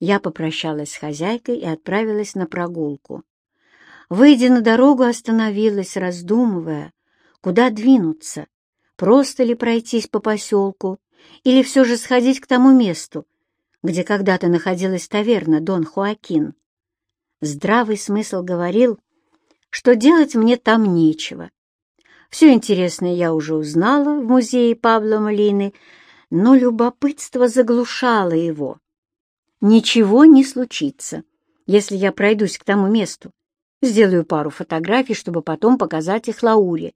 Я попрощалась с хозяйкой и отправилась на прогулку. Выйдя на дорогу, остановилась, раздумывая, куда двинуться, просто ли пройтись по поселку или все же сходить к тому месту, где когда-то находилась таверна Дон Хуакин. Здравый смысл говорил, что делать мне там нечего. Все интересное я уже узнала в музее Пабло Малины, но любопытство заглушало его. Ничего не случится, если я пройдусь к тому месту. Сделаю пару фотографий, чтобы потом показать их Лауре.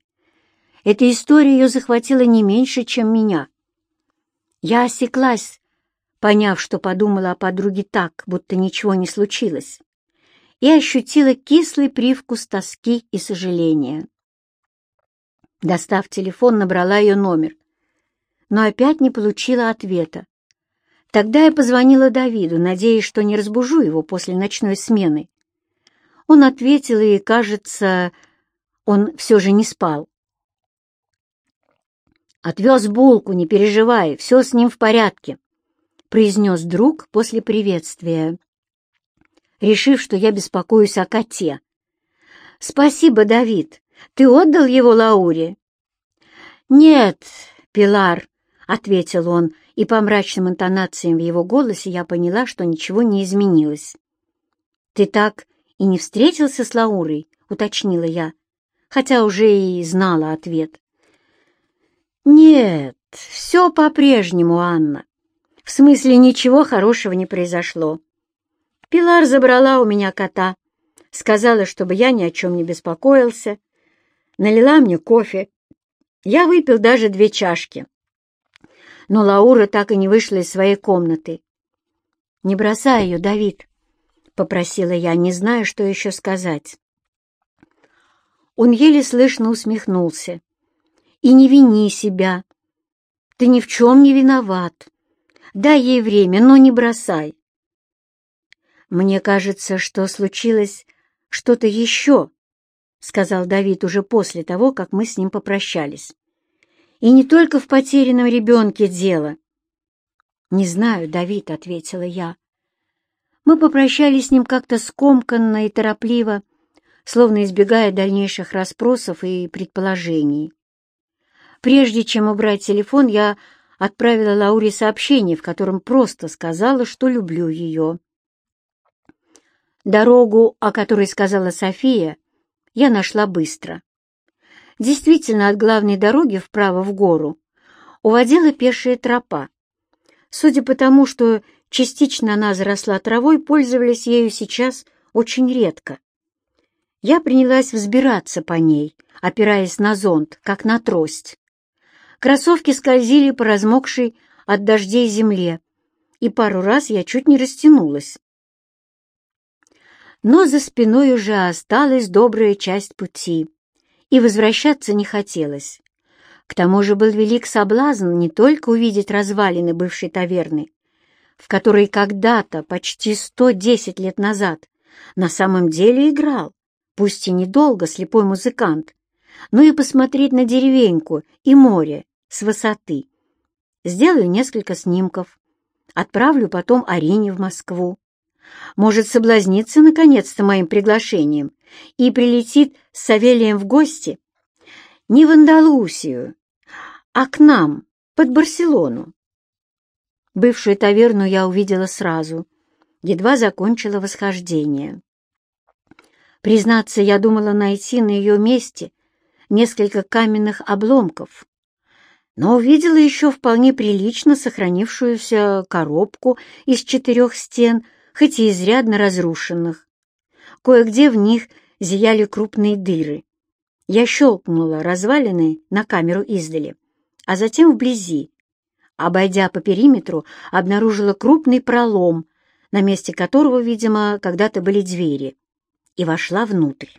Эта история ее захватила не меньше, чем меня. Я осеклась, поняв, что подумала о подруге так, будто ничего не случилось, и ощутила кислый привкус тоски и сожаления. Достав телефон, набрала ее номер, но опять не получила ответа. Тогда я позвонила Давиду, надеясь, что не разбужу его после ночной смены. Он ответил, и, кажется, он все же не спал. «Отвез булку, не переживай, все с ним в порядке», — произнес друг после приветствия, решив, что я беспокоюсь о коте. «Спасибо, Давид. Ты отдал его Лауре?» «Нет, Пилар», — ответил он, и по мрачным интонациям в его голосе я поняла, что ничего не изменилось. «Ты так и не встретился с Лаурой?» — уточнила я, хотя уже и знала ответ. «Нет, все по-прежнему, Анна. В смысле, ничего хорошего не произошло. Пилар забрала у меня кота, сказала, чтобы я ни о чем не беспокоился, налила мне кофе. Я выпил даже две чашки но Лаура так и не вышла из своей комнаты. «Не бросай ее, Давид», — попросила я, не зная, что еще сказать. Он еле слышно усмехнулся. «И не вини себя. Ты ни в чем не виноват. Дай ей время, но не бросай». «Мне кажется, что случилось что-то еще», — сказал Давид уже после того, как мы с ним попрощались. И не только в потерянном ребенке дело. «Не знаю, Давид», — ответила я. Мы попрощались с ним как-то скомканно и торопливо, словно избегая дальнейших расспросов и предположений. Прежде чем убрать телефон, я отправила Лауре сообщение, в котором просто сказала, что люблю ее. Дорогу, о которой сказала София, я нашла быстро. Действительно, от главной дороги вправо в гору уводила пешая тропа. Судя по тому, что частично она заросла травой, пользовались ею сейчас очень редко. Я принялась взбираться по ней, опираясь на зонт, как на трость. Кроссовки скользили по размокшей от дождей земле, и пару раз я чуть не растянулась. Но за спиной уже осталась добрая часть пути и возвращаться не хотелось. К тому же был велик соблазн не только увидеть развалины бывшей таверны, в которой когда-то, почти 110 лет назад, на самом деле играл, пусть и недолго, слепой музыкант, но и посмотреть на деревеньку и море с высоты. Сделаю несколько снимков, отправлю потом Арине в Москву. Может, соблазниться наконец-то моим приглашением и прилетит с Савелием в гости не в Андалусию, а к нам, под Барселону. Бывшую таверну я увидела сразу, едва закончила восхождение. Признаться, я думала найти на ее месте несколько каменных обломков, но увидела еще вполне прилично сохранившуюся коробку из четырех стен, хоть и изрядно разрушенных. Кое-где в них зияли крупные дыры. Я щелкнула развалины на камеру издали, а затем вблизи. Обойдя по периметру, обнаружила крупный пролом, на месте которого, видимо, когда-то были двери, и вошла внутрь.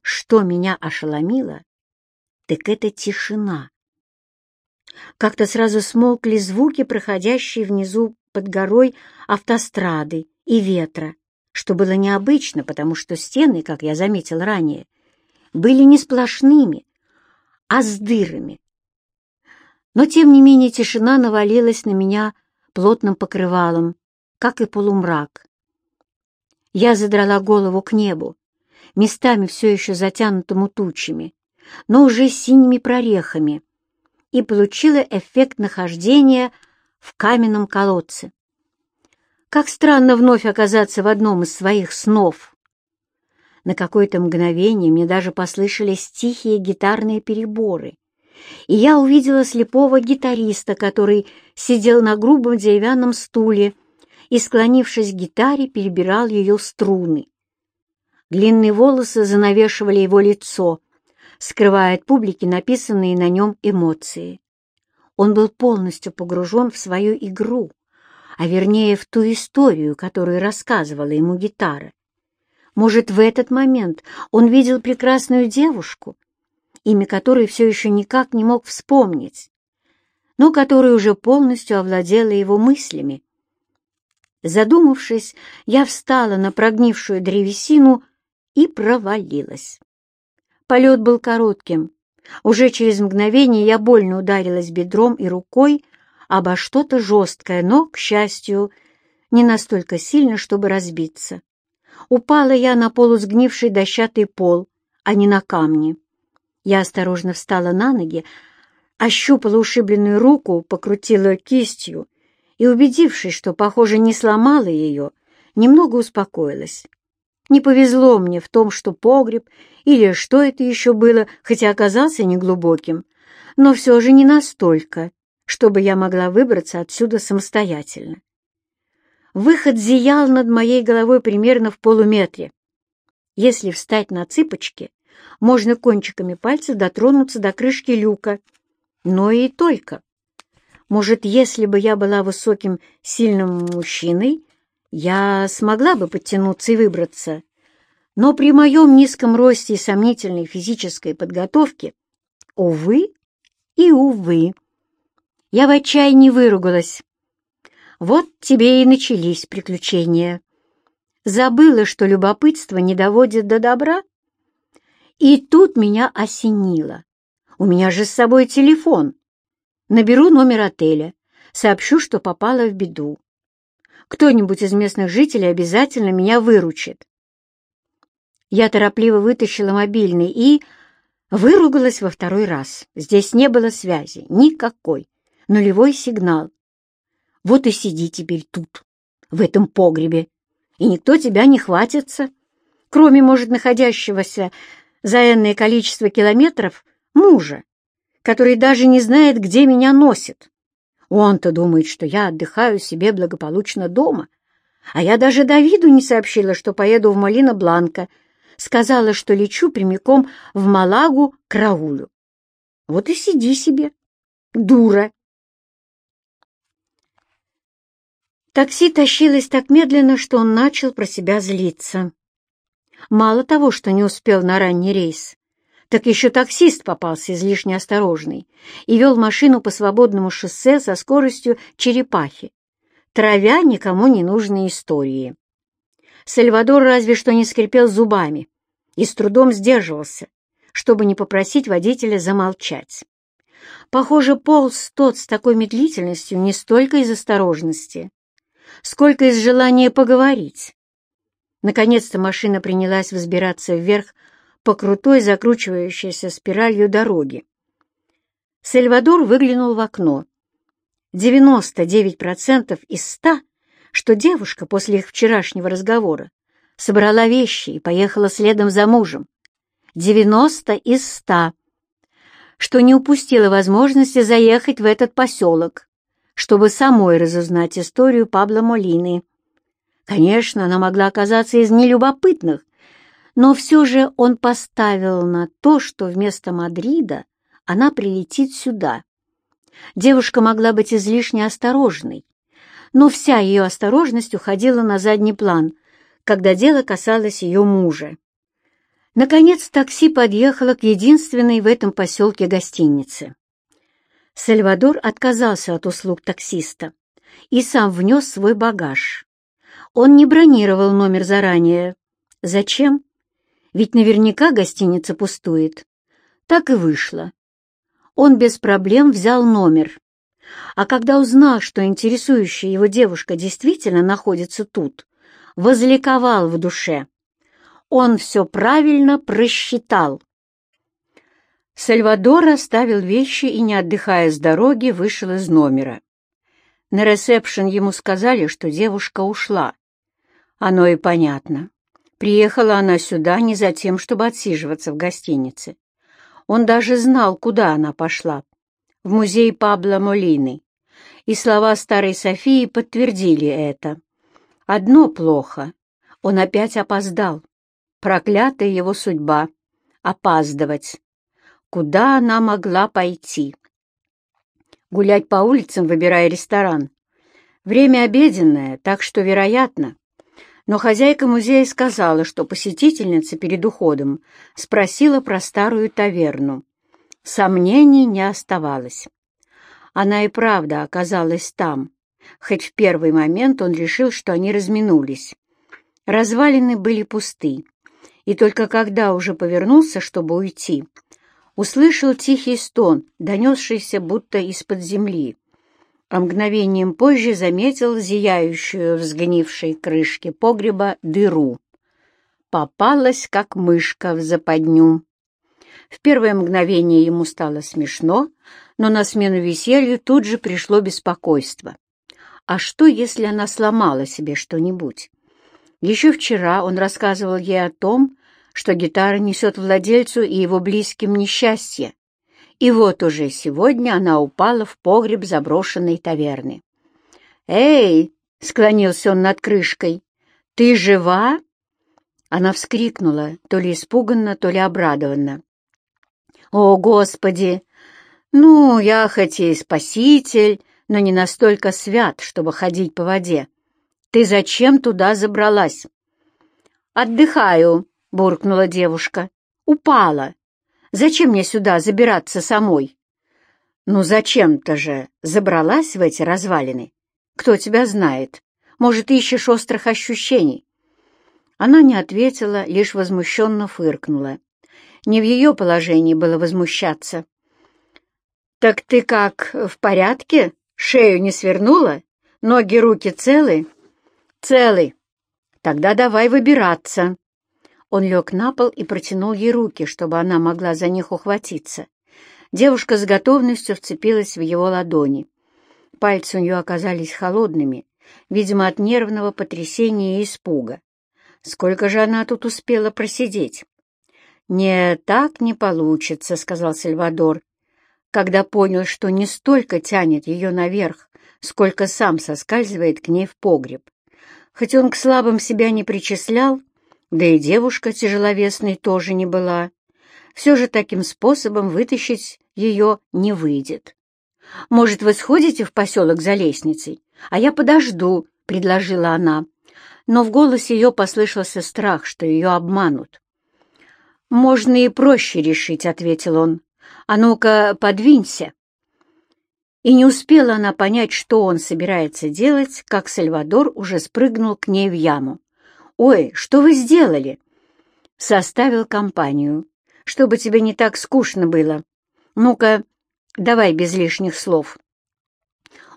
Что меня ошеломило, так это тишина. Как-то сразу смолкли звуки, проходящие внизу под горой автострады и ветра, что было необычно, потому что стены, как я заметил ранее, были не сплошными, а с дырами. Но, тем не менее, тишина навалилась на меня плотным покрывалом, как и полумрак. Я задрала голову к небу, местами все еще затянутому тучами, но уже синими прорехами, и получила эффект нахождения в каменном колодце. Как странно вновь оказаться в одном из своих снов. На какое-то мгновение мне даже послышались тихие гитарные переборы, и я увидела слепого гитариста, который сидел на грубом деревянном стуле и, склонившись к гитаре, перебирал ее струны. Длинные волосы занавешивали его лицо, скрывая от публики написанные на нем эмоции. Он был полностью погружен в свою игру, а вернее в ту историю, которую рассказывала ему гитара. Может, в этот момент он видел прекрасную девушку, имя которой все еще никак не мог вспомнить, но которая уже полностью овладела его мыслями. Задумавшись, я встала на прогнившую древесину и провалилась. Полет был коротким. Уже через мгновение я больно ударилась бедром и рукой обо что-то жесткое, но, к счастью, не настолько сильно, чтобы разбиться. Упала я на полусгнивший дощатый пол, а не на камни. Я осторожно встала на ноги, ощупала ушибленную руку, покрутила кистью и, убедившись, что, похоже, не сломала ее, немного успокоилась. Не повезло мне в том, что погреб или что это еще было, хотя оказался неглубоким, но все же не настолько, чтобы я могла выбраться отсюда самостоятельно. Выход зиял над моей головой примерно в полуметре. Если встать на цыпочки, можно кончиками пальцев дотронуться до крышки люка, но и только. Может, если бы я была высоким, сильным мужчиной, я смогла бы подтянуться и выбраться. Но при моем низком росте и сомнительной физической подготовке, увы и увы, я в отчаянии выругалась. Вот тебе и начались приключения. Забыла, что любопытство не доводит до добра? И тут меня осенило. У меня же с собой телефон. Наберу номер отеля, сообщу, что попала в беду. Кто-нибудь из местных жителей обязательно меня выручит. Я торопливо вытащила мобильный и выругалась во второй раз. Здесь не было связи, никакой. Нулевой сигнал. Вот и сиди теперь тут, в этом погребе, и никто тебя не хватится, кроме, может, находящегося за энное количество километров мужа, который даже не знает, где меня носит. Он-то думает, что я отдыхаю себе благополучно дома, а я даже Давиду не сообщила, что поеду в Малина-Бланка, сказала, что лечу прямиком в Малагу к Раулю. Вот и сиди себе, дура. Такси тащилось так медленно, что он начал про себя злиться. Мало того, что не успел на ранний рейс, так еще таксист попался излишне осторожный и вел машину по свободному шоссе со скоростью черепахи, травя никому не нужные истории. Сальвадор разве что не скрипел зубами и с трудом сдерживался, чтобы не попросить водителя замолчать. Похоже, полз тот с такой медлительностью не столько из осторожности, сколько из желания поговорить. Наконец-то машина принялась взбираться вверх по крутой закручивающейся спиралью дороги. Сальвадор выглянул в окно. 99% из 100, что девушка после их вчерашнего разговора собрала вещи и поехала следом за мужем. 90 из 100, что не упустила возможности заехать в этот поселок, чтобы самой разузнать историю Пабло Молины. Конечно, она могла оказаться из нелюбопытных, но все же он поставил на то, что вместо Мадрида она прилетит сюда. Девушка могла быть излишне осторожной, но вся ее осторожность уходила на задний план, когда дело касалось ее мужа. Наконец такси подъехало к единственной в этом поселке гостинице. Сальвадор отказался от услуг таксиста и сам внес свой багаж. Он не бронировал номер заранее. Зачем? Ведь наверняка гостиница пустует. Так и вышло. Он без проблем взял номер, а когда узнал, что интересующая его девушка действительно находится тут, возликовал в душе. Он все правильно просчитал. Сальвадор оставил вещи и, не отдыхая с дороги, вышел из номера. На ресепшн ему сказали, что девушка ушла. Оно и понятно. Приехала она сюда не за тем, чтобы отсиживаться в гостинице. Он даже знал, куда она пошла. В музей Пабло Молины. И слова старой Софии подтвердили это. Одно плохо. Он опять опоздал. Проклятая его судьба — опаздывать. Куда она могла пойти? Гулять по улицам, выбирая ресторан. Время обеденное, так что, вероятно, но хозяйка музея сказала, что посетительница перед уходом спросила про старую таверну. Сомнений не оставалось. Она и правда оказалась там, хоть в первый момент он решил, что они разминулись. Развалины были пусты, и только когда уже повернулся, чтобы уйти, услышал тихий стон, донесшийся будто из-под земли а мгновением позже заметил зияющую в сгнившей крышке погреба дыру. Попалась, как мышка в западню. В первое мгновение ему стало смешно, но на смену веселью тут же пришло беспокойство. А что, если она сломала себе что-нибудь? Еще вчера он рассказывал ей о том, что гитара несет владельцу и его близким несчастье, и вот уже сегодня она упала в погреб заброшенной таверны. «Эй!» — склонился он над крышкой. «Ты жива?» Она вскрикнула, то ли испуганно, то ли обрадованно. «О, Господи! Ну, я хоть и спаситель, но не настолько свят, чтобы ходить по воде. Ты зачем туда забралась?» «Отдыхаю», — буркнула девушка. «Упала. Зачем мне сюда забираться самой? Ну зачем-то же забралась в эти развалины. Кто тебя знает? Может, ищешь острых ощущений? Она не ответила, лишь возмущенно фыркнула. Не в ее положении было возмущаться. «Так ты как, в порядке? Шею не свернула? Ноги, руки целы?» «Целы. Тогда давай выбираться». Он лег на пол и протянул ей руки, чтобы она могла за них ухватиться. Девушка с готовностью вцепилась в его ладони. Пальцы у нее оказались холодными, видимо, от нервного потрясения и испуга. Сколько же она тут успела просидеть? «Не, так не получится», — сказал Сальвадор, когда понял, что не столько тянет ее наверх, сколько сам соскальзывает к ней в погреб. Хоть он к слабым себя не причислял, да и девушка тяжеловесной тоже не была. Все же таким способом вытащить ее не выйдет. «Может, вы сходите в поселок за лестницей, а я подожду», — предложила она. Но в голосе ее послышался страх, что ее обманут. «Можно и проще решить», — ответил он. «А ну-ка, подвинься». И не успела она понять, что он собирается делать, как Сальвадор уже спрыгнул к ней в яму. «Ой, что вы сделали?» «Составил компанию, чтобы тебе не так скучно было. Ну-ка, давай без лишних слов».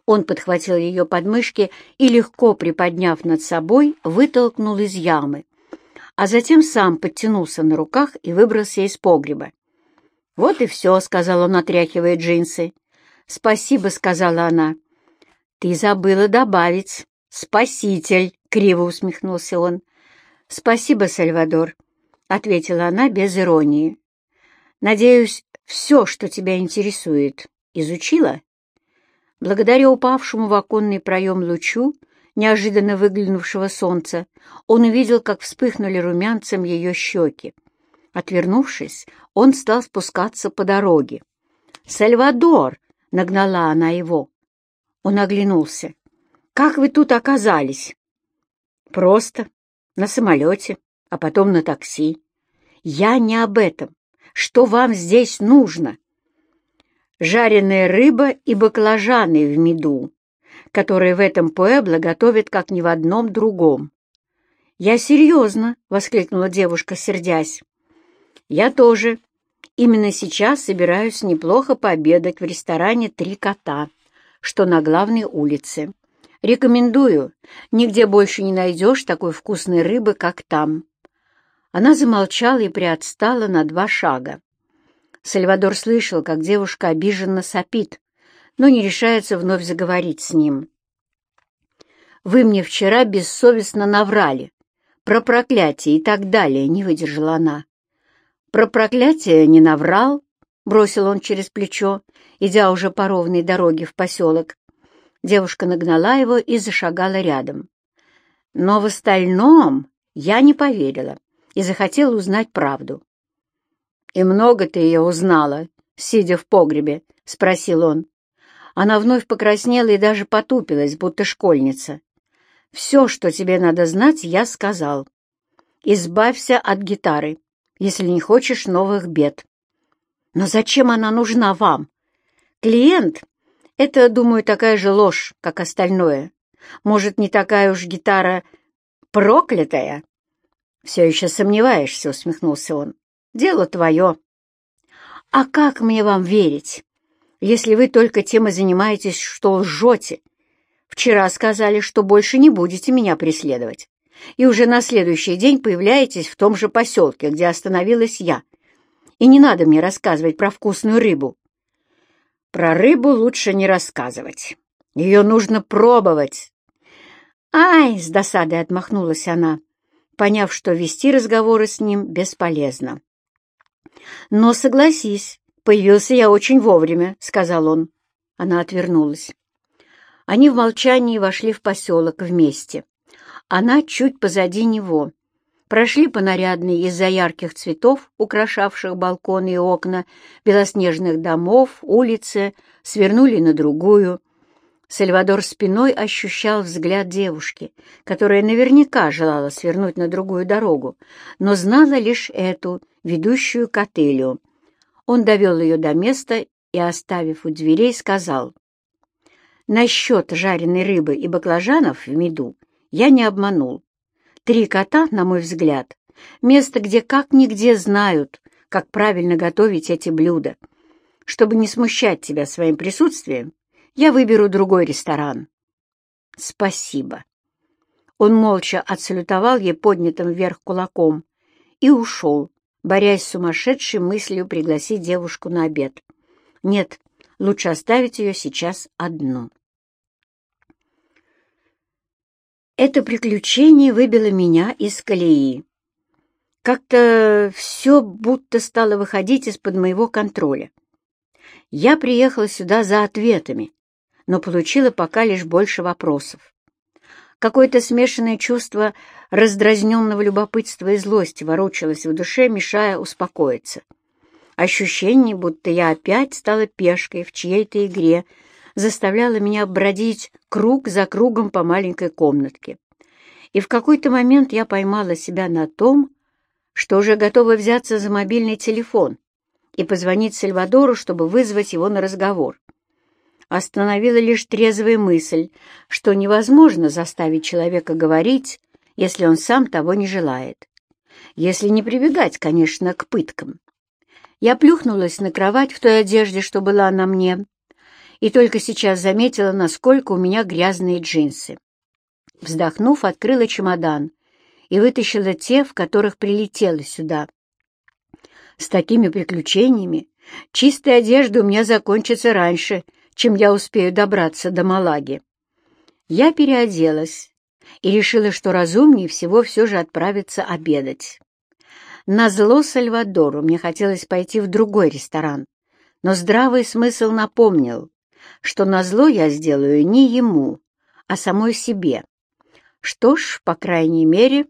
Он подхватил ее подмышки и, легко приподняв над собой, вытолкнул из ямы, а затем сам подтянулся на руках и выбрался из погреба. «Вот и все», — сказал он, отряхивая джинсы. «Спасибо», — сказала она. «Ты забыла добавить. Спаситель», — криво усмехнулся он. «Спасибо, Сальвадор», — ответила она без иронии. «Надеюсь, все, что тебя интересует, изучила?» Благодаря упавшему в оконный проем лучу, неожиданно выглянувшего солнца, он увидел, как вспыхнули румянцем ее щеки. Отвернувшись, он стал спускаться по дороге. «Сальвадор!» — нагнала она его. Он оглянулся. «Как вы тут оказались?» «Просто на самолете, а потом на такси. Я не об этом. Что вам здесь нужно? Жареная рыба и баклажаны в меду, которые в этом Пуэбло готовят как ни в одном другом. «Я серьезно!» — воскликнула девушка, сердясь. «Я тоже. Именно сейчас собираюсь неплохо пообедать в ресторане «Три кота». что на главной улице. Рекомендую, нигде больше не найдешь такой вкусной рыбы, как там». Она замолчала и приотстала на два шага. Сальвадор слышал, как девушка обиженно сопит, но не решается вновь заговорить с ним. «Вы мне вчера бессовестно наврали. Про проклятие и так далее», — не выдержала она. «Про проклятие не наврал», — бросил он через плечо, идя уже по ровной дороге в поселок. Девушка нагнала его и зашагала рядом. Но в остальном я не поверила и захотела узнать правду. «И много ты ее узнала, сидя в погребе?» — спросил он. Она вновь покраснела и даже потупилась, будто школьница. «Все, что тебе надо знать, я сказал. Избавься от гитары, если не хочешь новых бед». «Но зачем она нужна вам? Клиент — это, думаю, такая же ложь, как остальное. Может, не такая уж гитара проклятая?» «Все еще сомневаешься», — усмехнулся он. «Дело твое». «А как мне вам верить, если вы только тем и занимаетесь, что лжете? Вчера сказали, что больше не будете меня преследовать, и уже на следующий день появляетесь в том же поселке, где остановилась я. И не надо мне рассказывать про вкусную рыбу». «Про рыбу лучше не рассказывать. Ее нужно пробовать». «Ай!» — с досадой отмахнулась она поняв, что вести разговоры с ним бесполезно. «Но согласись, появился я очень вовремя», — сказал он. Она отвернулась. Они в молчании вошли в поселок вместе. Она чуть позади него. Прошли по нарядной из-за ярких цветов, украшавших балконы и окна, белоснежных домов, улицы, свернули на другую — Сальвадор спиной ощущал взгляд девушки, которая наверняка желала свернуть на другую дорогу, но знала лишь эту, ведущую к отелю. Он довел ее до места и, оставив у дверей, сказал, «Насчет жареной рыбы и баклажанов в меду я не обманул. Три кота, на мой взгляд, место, где как нигде знают, как правильно готовить эти блюда. Чтобы не смущать тебя своим присутствием, я выберу другой ресторан». «Спасибо». Он молча отсалютовал ей поднятым вверх кулаком и ушел, борясь с сумасшедшей мыслью пригласить девушку на обед. «Нет, лучше оставить ее сейчас одну». Это приключение выбило меня из колеи. Как-то все будто стало выходить из-под моего контроля. Я приехала сюда за ответами, но получила пока лишь больше вопросов. Какое-то смешанное чувство раздразненного любопытства и злости ворочалось в душе, мешая успокоиться. Ощущение, будто я опять стала пешкой в чьей-то игре, заставляло меня бродить круг за кругом по маленькой комнатке. И в какой-то момент я поймала себя на том, что уже готова взяться за мобильный телефон и позвонить Сальвадору, чтобы вызвать его на разговор остановила лишь трезвая мысль, что невозможно заставить человека говорить, если он сам того не желает. Если не прибегать, конечно, к пыткам. Я плюхнулась на кровать в той одежде, что была на мне, и только сейчас заметила, насколько у меня грязные джинсы. Вздохнув, открыла чемодан и вытащила те, в которых прилетела сюда. С такими приключениями чистая одежда у меня закончится раньше, чем я успею добраться до Малаги. Я переоделась и решила, что разумнее всего все же отправиться обедать. На зло Сальвадору мне хотелось пойти в другой ресторан, но здравый смысл напомнил, что на зло я сделаю не ему, а самой себе. Что ж, по крайней мере,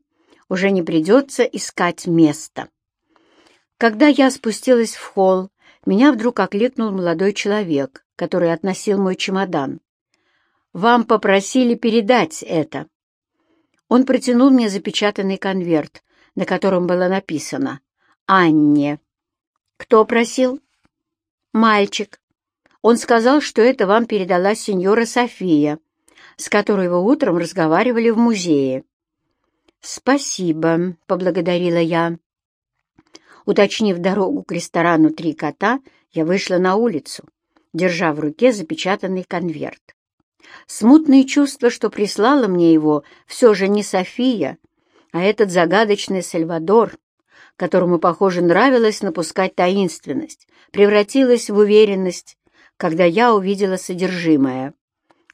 уже не придется искать место. Когда я спустилась в холл, меня вдруг окликнул молодой человек, который относил мой чемодан. «Вам попросили передать это». Он протянул мне запечатанный конверт, на котором было написано «Анне». «Кто просил?» «Мальчик. Он сказал, что это вам передала сеньора София, с которой вы утром разговаривали в музее». «Спасибо», — поблагодарила я. Уточнив дорогу к ресторану «Три кота», я вышла на улицу держа в руке запечатанный конверт. Смутное чувство, что прислала мне его, все же не София, а этот загадочный Сальвадор, которому, похоже, нравилось напускать таинственность, превратилось в уверенность, когда я увидела содержимое.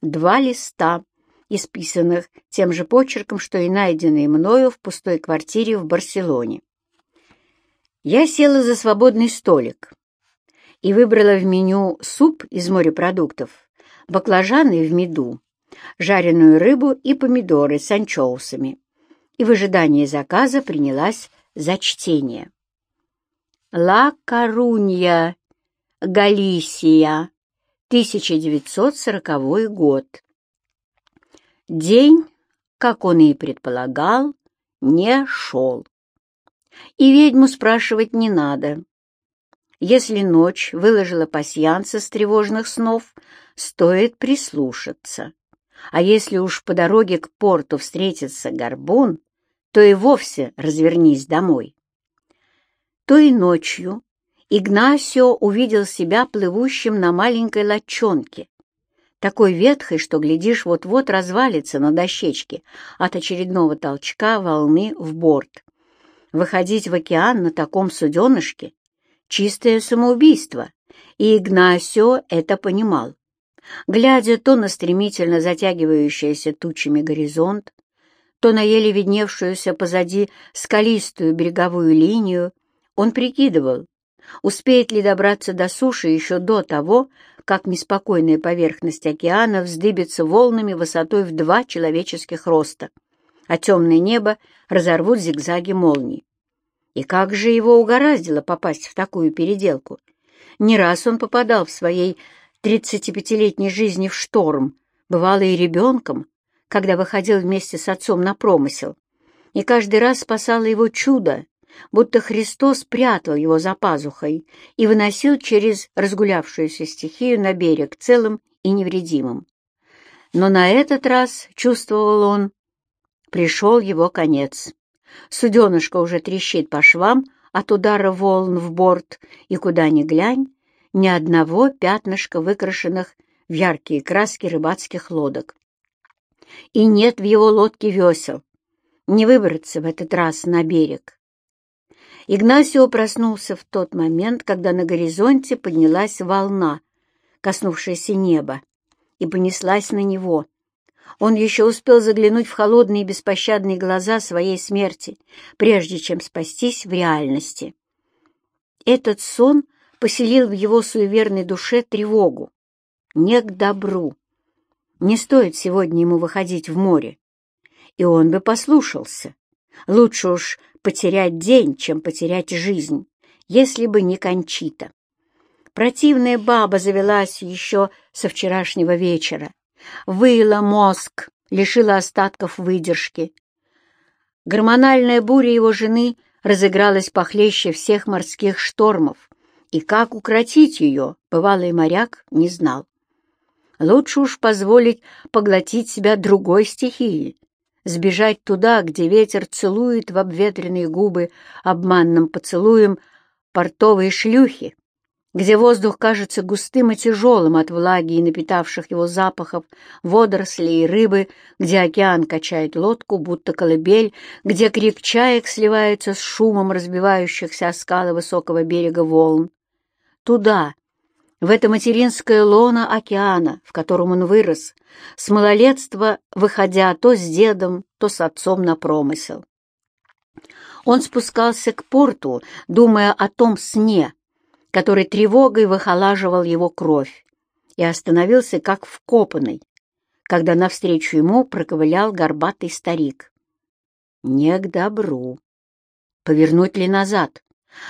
Два листа, исписанных тем же почерком, что и найденные мною в пустой квартире в Барселоне. Я села за свободный столик и выбрала в меню суп из морепродуктов, баклажаны в меду, жареную рыбу и помидоры с анчоусами, и в ожидании заказа принялась за чтение. «Ла Корунья, Галисия, 1940 год». День, как он и предполагал, не шел. И ведьму спрашивать не надо. Если ночь выложила пасьянца с тревожных снов, стоит прислушаться. А если уж по дороге к порту встретится горбун, то и вовсе развернись домой. Той ночью Игнасио увидел себя плывущим на маленькой лодчонке, такой ветхой, что, глядишь, вот-вот развалится на дощечке от очередного толчка волны в борт. Выходить в океан на таком суденышке — чистое самоубийство, и Игнасио это понимал. Глядя то на стремительно затягивающийся тучами горизонт, то на еле видневшуюся позади скалистую береговую линию, он прикидывал, успеет ли добраться до суши еще до того, как неспокойная поверхность океана вздыбится волнами высотой в два человеческих роста, а темное небо разорвут зигзаги молний. И как же его угораздило попасть в такую переделку? Не раз он попадал в своей 35-летней жизни в шторм, бывало и ребенком, когда выходил вместе с отцом на промысел, и каждый раз спасало его чудо, будто Христос прятал его за пазухой и выносил через разгулявшуюся стихию на берег целым и невредимым. Но на этот раз, чувствовал он, пришел его конец. Суденышко уже трещит по швам от удара волн в борт, и куда ни глянь, ни одного пятнышка выкрашенных в яркие краски рыбацких лодок. И нет в его лодке весел, не выбраться в этот раз на берег. Игнасио проснулся в тот момент, когда на горизонте поднялась волна, коснувшаяся неба, и понеслась на него. Он еще успел заглянуть в холодные беспощадные глаза своей смерти, прежде чем спастись в реальности. Этот сон поселил в его суеверной душе тревогу. Не к добру. Не стоит сегодня ему выходить в море. И он бы послушался. Лучше уж потерять день, чем потерять жизнь, если бы не Кончита. Противная баба завелась еще со вчерашнего вечера. Выла мозг, лишила остатков выдержки. Гормональная буря его жены разыгралась похлеще всех морских штормов, и как укротить ее, бывалый моряк не знал. Лучше уж позволить поглотить себя другой стихией, сбежать туда, где ветер целует в обветренные губы обманным поцелуем портовые шлюхи, где воздух кажется густым и тяжелым от влаги и напитавших его запахов, водорослей и рыбы, где океан качает лодку, будто колыбель, где крик чаек сливается с шумом разбивающихся о скалы высокого берега волн. Туда, в это материнское лоно океана, в котором он вырос, с малолетства выходя то с дедом, то с отцом на промысел. Он спускался к порту, думая о том сне, который тревогой выхолаживал его кровь, и остановился как вкопанный, когда навстречу ему проковылял горбатый старик. Не к добру. Повернуть ли назад?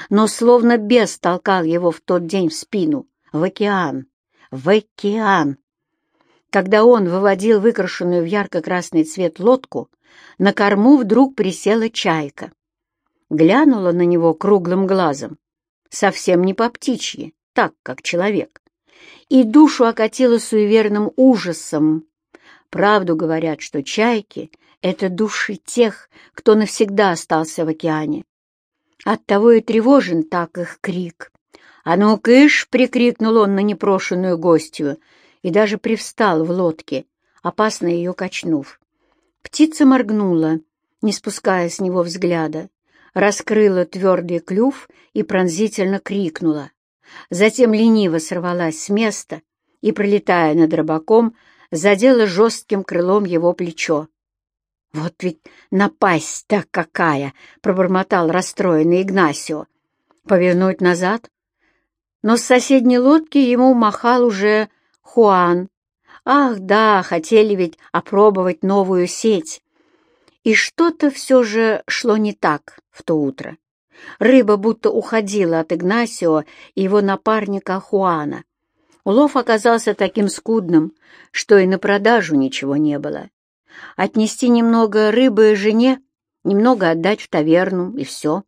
Но словно бес толкал его в тот день в спину, в океан, в океан. Когда он выводил выкрашенную в ярко-красный цвет лодку, на корму вдруг присела чайка. Глянула на него круглым глазом, совсем не по птичьи, так, как человек, и душу окатила суеверным ужасом. Правду говорят, что чайки — это души тех, кто навсегда остался в океане. Оттого и тревожен так их крик, «А ну, кыш!» — прикрикнул он на непрошенную гостью и даже привстал в лодке, опасно ее качнув. Птица моргнула, не спуская с него взгляда, раскрыла твердый клюв и пронзительно крикнула. Затем лениво сорвалась с места и, пролетая над рыбаком, задела жестким крылом его плечо. «Вот ведь напасть-то какая!» — пробормотал расстроенный Игнасио. «Повернуть назад?» Но с соседней лодки ему махал уже Хуан. Ах, да, хотели ведь опробовать новую сеть. И что-то все же шло не так в то утро. Рыба будто уходила от Игнасио и его напарника Хуана. Улов оказался таким скудным, что и на продажу ничего не было. Отнести немного рыбы жене, немного отдать в таверну, и все.